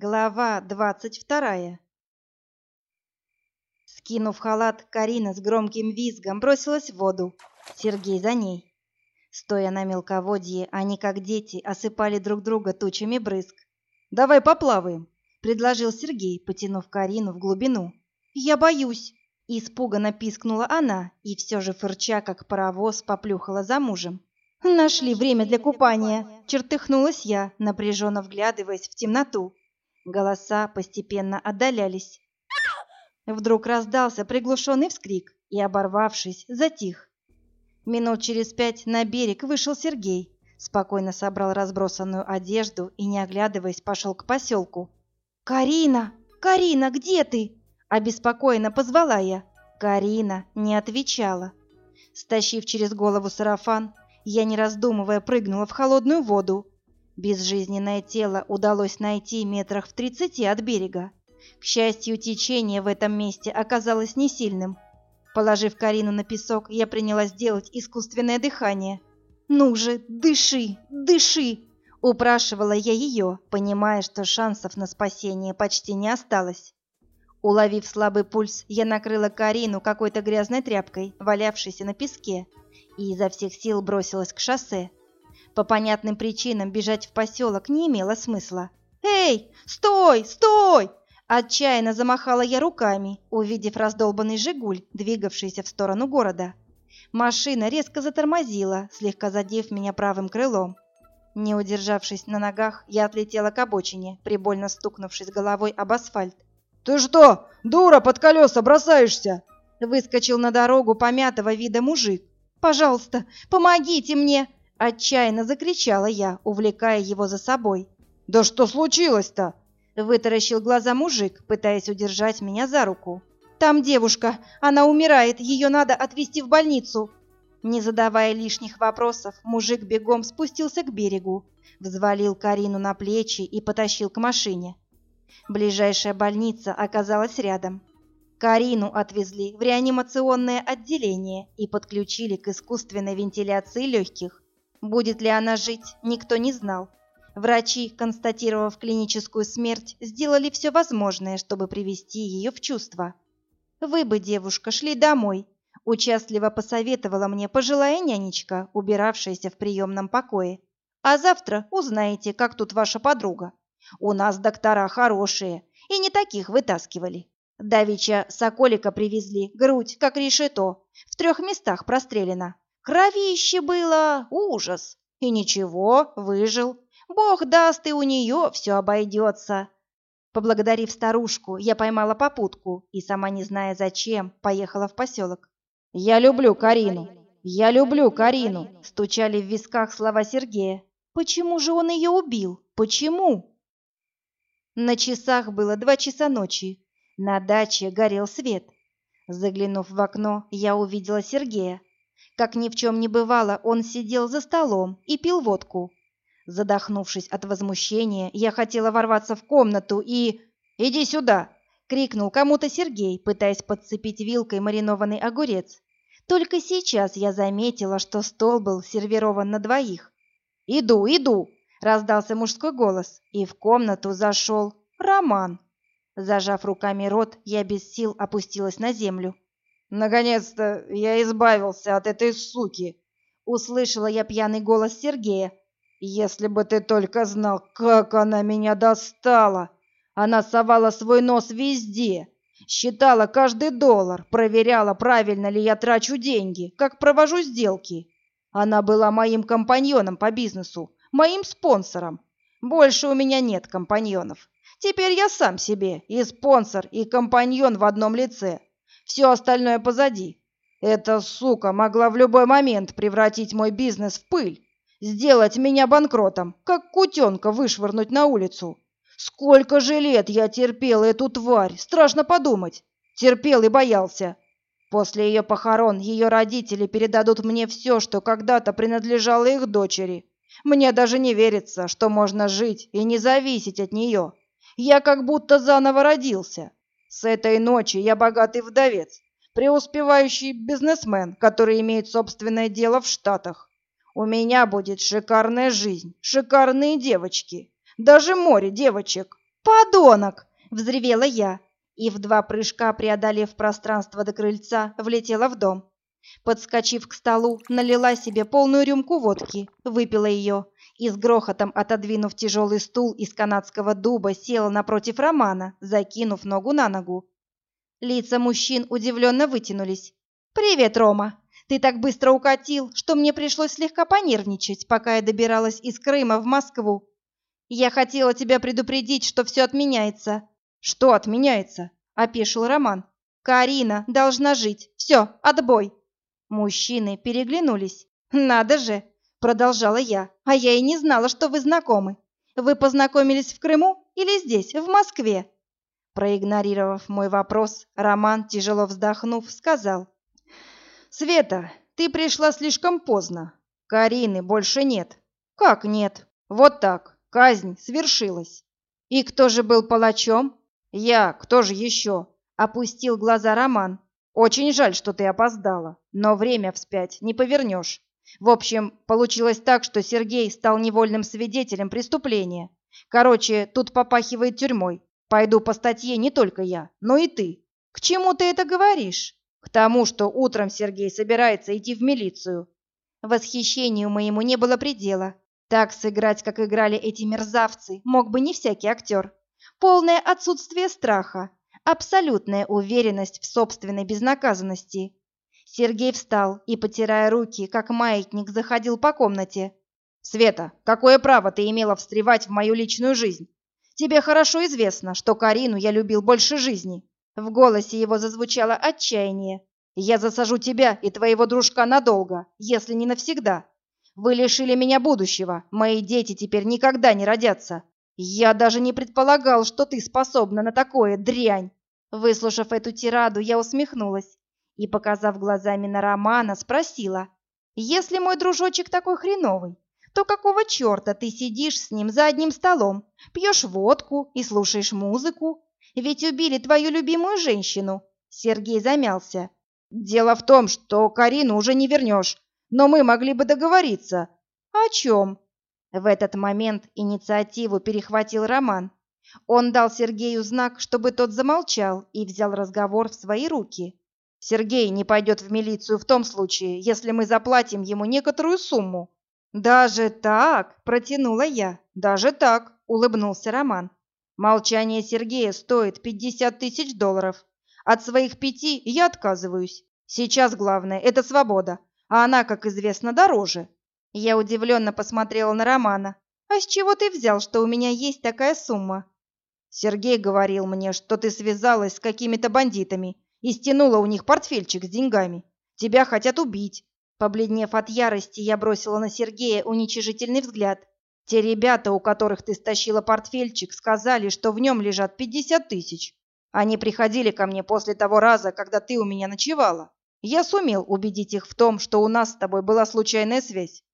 Глава двадцать вторая Скинув халат, Карина с громким визгом бросилась в воду. Сергей за ней. Стоя на мелководье, они, как дети, осыпали друг друга тучами брызг. «Давай поплаваем», — предложил Сергей, потянув Карину в глубину. «Я боюсь», — испуганно пискнула она и все же, фырча, как паровоз, поплюхала за мужем. «Нашли время для купания!» — чертыхнулась я, напряженно вглядываясь в темноту. Голоса постепенно отдалялись. Вдруг раздался приглушенный вскрик и, оборвавшись, затих. Минут через пять на берег вышел Сергей, спокойно собрал разбросанную одежду и, не оглядываясь, пошел к поселку. «Карина! Карина, где ты?» – обеспокоенно позвала я. Карина не отвечала. Стащив через голову сарафан, я, не раздумывая, прыгнула в холодную воду. Безжизненное тело удалось найти метрах в тридцати от берега. К счастью, течение в этом месте оказалось не сильным. Положив Карину на песок, я принялась делать искусственное дыхание. «Ну же, дыши, дыши!» – упрашивала я ее, понимая, что шансов на спасение почти не осталось. Уловив слабый пульс, я накрыла Карину какой-то грязной тряпкой, валявшейся на песке, и изо всех сил бросилась к шоссе. По понятным причинам бежать в поселок не имело смысла. «Эй, стой, стой!» Отчаянно замахала я руками, увидев раздолбанный «Жигуль», двигавшийся в сторону города. Машина резко затормозила, слегка задев меня правым крылом. Не удержавшись на ногах, я отлетела к обочине, прибольно стукнувшись головой об асфальт. «Ты что, дура, под колеса бросаешься?» Выскочил на дорогу помятого вида мужик. «Пожалуйста, помогите мне!» Отчаянно закричала я, увлекая его за собой. «Да что случилось-то?» Вытаращил глаза мужик, пытаясь удержать меня за руку. «Там девушка, она умирает, ее надо отвезти в больницу!» Не задавая лишних вопросов, мужик бегом спустился к берегу, взвалил Карину на плечи и потащил к машине. Ближайшая больница оказалась рядом. Карину отвезли в реанимационное отделение и подключили к искусственной вентиляции легких. Будет ли она жить, никто не знал. Врачи, констатировав клиническую смерть, сделали все возможное, чтобы привести ее в чувство. «Вы бы, девушка, шли домой», – участливо посоветовала мне пожилая нянечка, убиравшаяся в приемном покое. «А завтра узнаете, как тут ваша подруга. У нас доктора хорошие, и не таких вытаскивали». Давича соколика привезли, грудь, как решето, в трех местах прострелена. Кровище было, ужас. И ничего, выжил. Бог даст, и у нее все обойдется. Поблагодарив старушку, я поймала попутку и, сама не зная зачем, поехала в поселок. «Я люблю Карину! Я люблю Карину!» Стучали в висках слова Сергея. «Почему же он ее убил? Почему?» На часах было два часа ночи, на даче горел свет. Заглянув в окно, я увидела Сергея. Как ни в чем не бывало, он сидел за столом и пил водку. Задохнувшись от возмущения, я хотела ворваться в комнату и... «Иди сюда!» — крикнул кому-то Сергей, пытаясь подцепить вилкой маринованный огурец. Только сейчас я заметила, что стол был сервирован на двоих. «Иду, иду!» — раздался мужской голос, и в комнату зашел Роман. Зажав руками рот, я без сил опустилась на землю. «Наконец-то я избавился от этой суки!» Услышала я пьяный голос Сергея. «Если бы ты только знал, как она меня достала! Она совала свой нос везде, считала каждый доллар, проверяла, правильно ли я трачу деньги, как провожу сделки. Она была моим компаньоном по бизнесу, моим спонсором. Больше у меня нет компаньонов. Теперь я сам себе и спонсор, и компаньон в одном лице. Все остальное позади. Эта сука могла в любой момент превратить мой бизнес в пыль, сделать меня банкротом, как кутенка вышвырнуть на улицу. Сколько же лет я терпел эту тварь, страшно подумать. Терпел и боялся. После ее похорон ее родители передадут мне все, что когда-то принадлежало их дочери. Мне даже не верится, что можно жить и не зависеть от нее. Я как будто заново родился. С этой ночи я богатый вдовец, преуспевающий бизнесмен, который имеет собственное дело в Штатах. У меня будет шикарная жизнь, шикарные девочки, даже море девочек. Подонок! Взревела я и в два прыжка, преодолев пространство до крыльца, влетела в дом. Подскочив к столу, налила себе полную рюмку водки, выпила ее и с грохотом отодвинув тяжелый стул из канадского дуба, села напротив Романа, закинув ногу на ногу. Лица мужчин удивленно вытянулись. «Привет, Рома! Ты так быстро укатил, что мне пришлось слегка понервничать, пока я добиралась из Крыма в Москву. Я хотела тебя предупредить, что все отменяется». «Что отменяется?» – опешил Роман. «Карина должна жить. Все, отбой!» Мужчины переглянулись. «Надо же!» – продолжала я. «А я и не знала, что вы знакомы. Вы познакомились в Крыму или здесь, в Москве?» Проигнорировав мой вопрос, Роман, тяжело вздохнув, сказал. «Света, ты пришла слишком поздно. Карины больше нет». «Как нет?» «Вот так. Казнь свершилась». «И кто же был палачом?» «Я. Кто же еще?» — опустил глаза Роман. Очень жаль, что ты опоздала, но время вспять не повернешь. В общем, получилось так, что Сергей стал невольным свидетелем преступления. Короче, тут попахивает тюрьмой. Пойду по статье не только я, но и ты. К чему ты это говоришь? К тому, что утром Сергей собирается идти в милицию. Восхищению моему не было предела. Так сыграть, как играли эти мерзавцы, мог бы не всякий актер. Полное отсутствие страха, абсолютная уверенность в собственной безнаказанности. Сергей встал и, потирая руки, как маятник, заходил по комнате. «Света, какое право ты имела встревать в мою личную жизнь? Тебе хорошо известно, что Карину я любил больше жизни». В голосе его зазвучало отчаяние. «Я засажу тебя и твоего дружка надолго, если не навсегда. Вы лишили меня будущего, мои дети теперь никогда не родятся. Я даже не предполагал, что ты способна на такое, дрянь. Выслушав эту тираду, я усмехнулась и, показав глазами на Романа, спросила, «Если мой дружочек такой хреновый, то какого черта ты сидишь с ним за одним столом, пьешь водку и слушаешь музыку? Ведь убили твою любимую женщину!» Сергей замялся. «Дело в том, что Карину уже не вернешь, но мы могли бы договориться». «О чем?» В этот момент инициативу перехватил Роман. Он дал Сергею знак, чтобы тот замолчал, и взял разговор в свои руки. «Сергей не пойдет в милицию в том случае, если мы заплатим ему некоторую сумму». «Даже так?» – протянула я. «Даже так», – улыбнулся Роман. «Молчание Сергея стоит пятьдесят тысяч долларов. От своих пяти я отказываюсь. Сейчас главное – это свобода, а она, как известно, дороже». Я удивленно посмотрела на Романа. «А с чего ты взял, что у меня есть такая сумма?» Сергей говорил мне, что ты связалась с какими-то бандитами и стянула у них портфельчик с деньгами. Тебя хотят убить. Побледнев от ярости, я бросила на Сергея уничижительный взгляд. Те ребята, у которых ты стащила портфельчик, сказали, что в нем лежат пятьдесят тысяч. Они приходили ко мне после того раза, когда ты у меня ночевала. Я сумел убедить их в том, что у нас с тобой была случайная связь.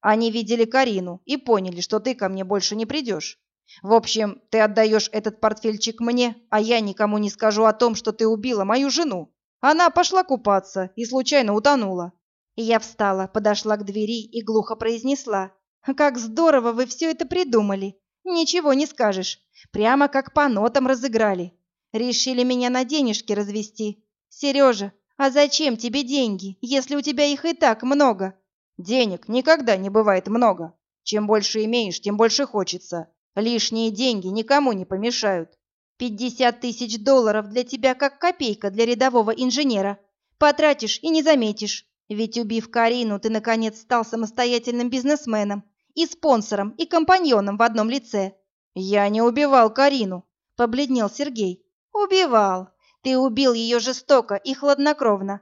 Они видели Карину и поняли, что ты ко мне больше не придешь. В общем, ты отдаешь этот портфельчик мне, а я никому не скажу о том, что ты убила мою жену. Она пошла купаться и случайно утонула. Я встала, подошла к двери и глухо произнесла. «Как здорово вы все это придумали! Ничего не скажешь. Прямо как по нотам разыграли. Решили меня на денежки развести. Сережа, а зачем тебе деньги, если у тебя их и так много?» «Денег никогда не бывает много. Чем больше имеешь, тем больше хочется. Лишние деньги никому не помешают. Пятьдесят тысяч долларов для тебя как копейка для рядового инженера. Потратишь и не заметишь. Ведь убив Карину, ты наконец стал самостоятельным бизнесменом и спонсором, и компаньоном в одном лице. Я не убивал Карину, побледнел Сергей. Убивал. Ты убил ее жестоко и хладнокровно.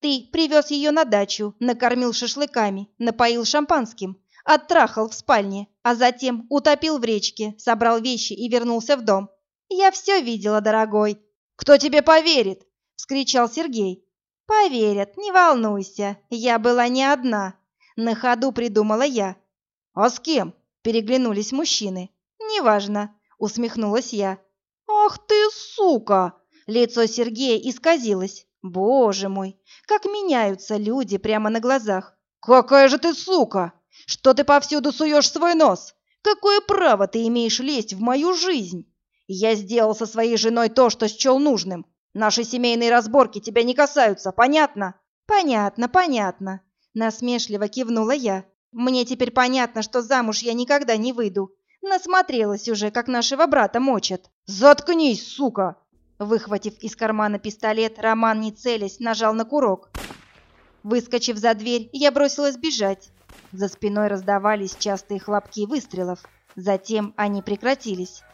Ты привез ее на дачу, накормил шашлыками, напоил шампанским, оттрахал в спальне, а затем утопил в речке, собрал вещи и вернулся в дом. Я все видела, дорогой. Кто тебе поверит? вскричал Сергей. Поверят, не волнуйся, я была не одна. На ходу придумала я. А с кем? переглянулись мужчины. Неважно, усмехнулась я. Ах ты, сука! Лицо Сергея исказилось. Боже мой, как меняются люди прямо на глазах. Какая же ты сука! Что ты повсюду суешь свой нос? Какое право ты имеешь лезть в мою жизнь? Я сделал со своей женой то, что счел нужным. Наши семейные разборки тебя не касаются, понятно? Понятно, понятно. Насмешливо кивнула я. Мне теперь понятно, что замуж я никогда не выйду. Насмотрелась уже, как нашего брата мочат. Заткнись, сука! Выхватив из кармана пистолет, Роман, не целясь, нажал на курок. Выскочив за дверь, я бросилась бежать. За спиной раздавались частые хлопки выстрелов. Затем они прекратились.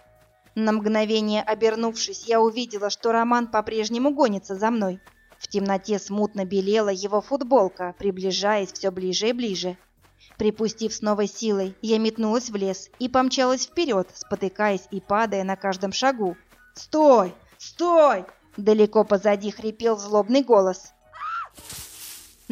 На мгновение обернувшись, я увидела, что Роман по-прежнему гонится за мной. В темноте смутно белела его футболка, приближаясь все ближе и ближе. Припустив с новой силой, я метнулась в лес и помчалась вперед, спотыкаясь и падая на каждом шагу. «Стой! Стой!» Далеко позади хрипел злобный голос.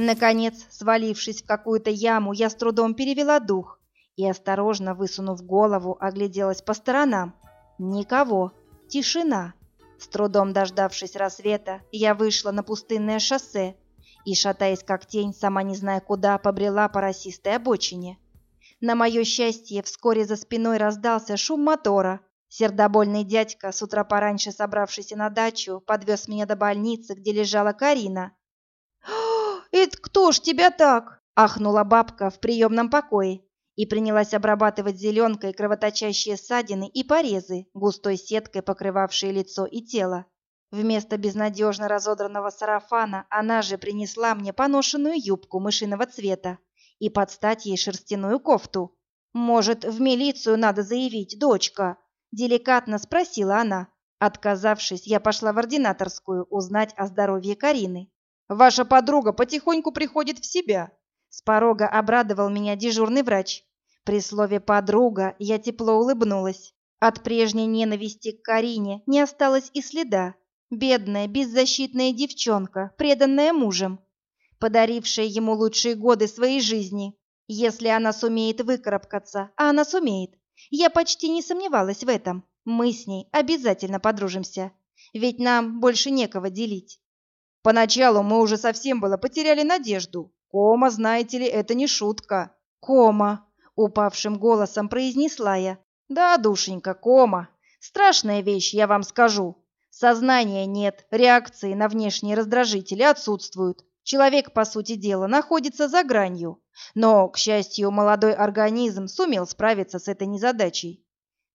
Наконец, свалившись в какую-то яму, я с трудом перевела дух и, осторожно высунув голову, огляделась по сторонам. Никого. Тишина. С трудом дождавшись рассвета, я вышла на пустынное шоссе и, шатаясь как тень, сама не зная куда, побрела по росистой обочине. На мое счастье, вскоре за спиной раздался шум мотора. Сердобольный дядька, с утра пораньше собравшийся на дачу, подвез меня до больницы, где лежала Карина. «Это кто ж тебя так?» — ахнула бабка в приемном покое и принялась обрабатывать зеленкой кровоточащие ссадины и порезы, густой сеткой покрывавшие лицо и тело. Вместо безнадежно разодранного сарафана она же принесла мне поношенную юбку мышиного цвета и подстать ей шерстяную кофту. «Может, в милицию надо заявить, дочка?» – деликатно спросила она. Отказавшись, я пошла в ординаторскую узнать о здоровье Карины. «Ваша подруга потихоньку приходит в себя», – с порога обрадовал меня дежурный врач. При слове «подруга» я тепло улыбнулась. От прежней ненависти к Карине не осталось и следа. Бедная, беззащитная девчонка, преданная мужем, подарившая ему лучшие годы своей жизни. Если она сумеет выкарабкаться, а она сумеет, я почти не сомневалась в этом, мы с ней обязательно подружимся, ведь нам больше некого делить. Поначалу мы уже совсем было потеряли надежду. Кома, знаете ли, это не шутка. Кома, упавшим голосом произнесла я. Да, душенька, кома. Страшная вещь, я вам скажу. Сознания нет, реакции на внешние раздражители отсутствуют. Человек, по сути дела, находится за гранью. Но, к счастью, молодой организм сумел справиться с этой незадачей.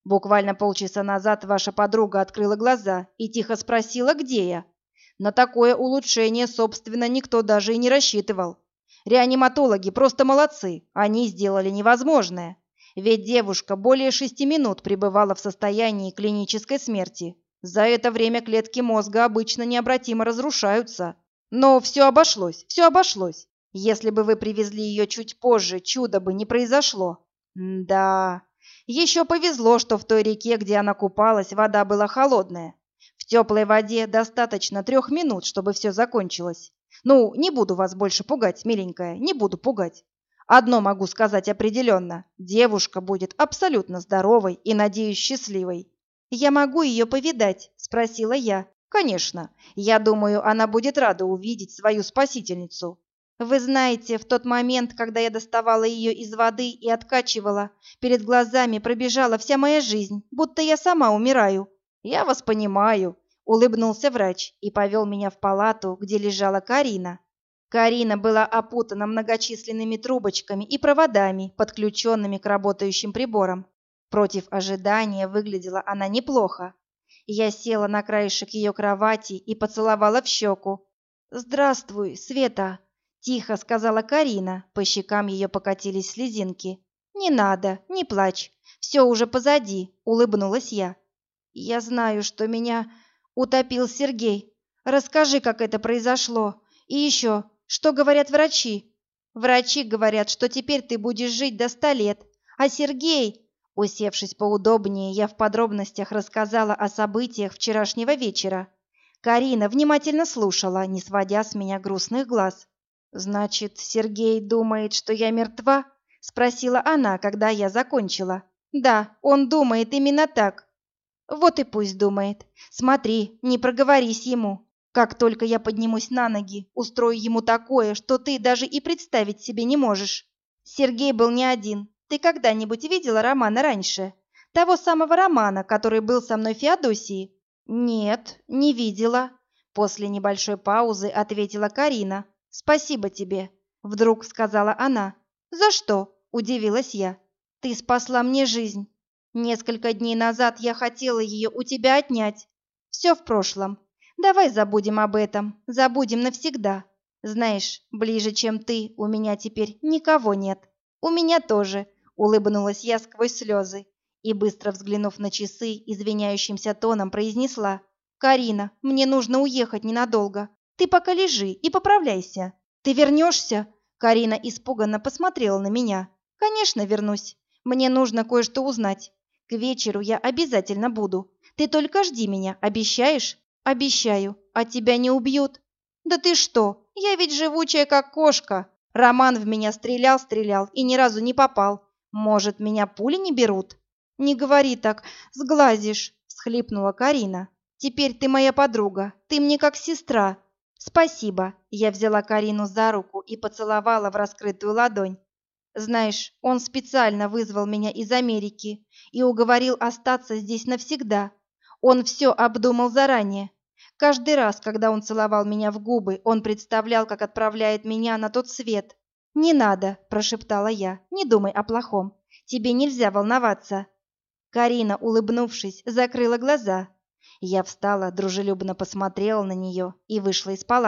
Буквально полчаса назад ваша подруга открыла глаза и тихо спросила, где я. На такое улучшение, собственно, никто даже и не рассчитывал. Реаниматологи просто молодцы, они сделали невозможное. Ведь девушка более шести минут пребывала в состоянии клинической смерти. За это время клетки мозга обычно необратимо разрушаются. Но все обошлось, все обошлось. Если бы вы привезли ее чуть позже, чудо бы не произошло. Да, еще повезло, что в той реке, где она купалась, вода была холодная. Теплой воде достаточно трех минут, чтобы все закончилось. Ну, не буду вас больше пугать, миленькая, не буду пугать. Одно могу сказать определенно. Девушка будет абсолютно здоровой и, надеюсь, счастливой. «Я могу ее повидать?» – спросила я. «Конечно. Я думаю, она будет рада увидеть свою спасительницу». «Вы знаете, в тот момент, когда я доставала ее из воды и откачивала, перед глазами пробежала вся моя жизнь, будто я сама умираю». «Я вас понимаю», Улыбнулся врач и повел меня в палату, где лежала Карина. Карина была опутана многочисленными трубочками и проводами, подключенными к работающим приборам. Против ожидания выглядела она неплохо. Я села на краешек ее кровати и поцеловала в щеку. «Здравствуй, Света!» – тихо сказала Карина. По щекам ее покатились слезинки. «Не надо, не плачь. Все уже позади», – улыбнулась я. «Я знаю, что меня Утопил Сергей. Расскажи, как это произошло. И еще, что говорят врачи? Врачи говорят, что теперь ты будешь жить до ста лет. А Сергей... Усевшись поудобнее, я в подробностях рассказала о событиях вчерашнего вечера. Карина внимательно слушала, не сводя с меня грустных глаз. «Значит, Сергей думает, что я мертва?» — спросила она, когда я закончила. «Да, он думает именно так. Вот и пусть думает. Смотри, не проговорись ему. Как только я поднимусь на ноги, устрою ему такое, что ты даже и представить себе не можешь. Сергей был не один. Ты когда-нибудь видела Романа раньше? Того самого романа, который был со мной в Феодосии? Нет, не видела. После небольшой паузы ответила Карина. Спасибо тебе, вдруг сказала она. За что? Удивилась я. Ты спасла мне жизнь. Несколько дней назад я хотела ее у тебя отнять. Все в прошлом. Давай забудем об этом, забудем навсегда. Знаешь, ближе, чем ты, у меня теперь никого нет. У меня тоже, улыбнулась я сквозь слезы и, быстро взглянув на часы, извиняющимся тоном произнесла. «Карина, мне нужно уехать ненадолго. Ты пока лежи и поправляйся. Ты вернешься?» Карина испуганно посмотрела на меня. «Конечно вернусь. Мне нужно кое-что узнать. Вечеру я обязательно буду. Ты только жди меня, обещаешь?» «Обещаю. А тебя не убьют?» «Да ты что? Я ведь живучая, как кошка. Роман в меня стрелял-стрелял и ни разу не попал. Может, меня пули не берут?» «Не говори так, сглазишь», — всхлипнула Карина. «Теперь ты моя подруга, ты мне как сестра». «Спасибо», — я взяла Карину за руку и поцеловала в раскрытую ладонь. «Знаешь, он специально вызвал меня из Америки и уговорил остаться здесь навсегда. Он все обдумал заранее. Каждый раз, когда он целовал меня в губы, он представлял, как отправляет меня на тот свет. «Не надо», – прошептала я, – «не думай о плохом. Тебе нельзя волноваться». Карина, улыбнувшись, закрыла глаза. Я встала, дружелюбно посмотрела на нее и вышла из палаты.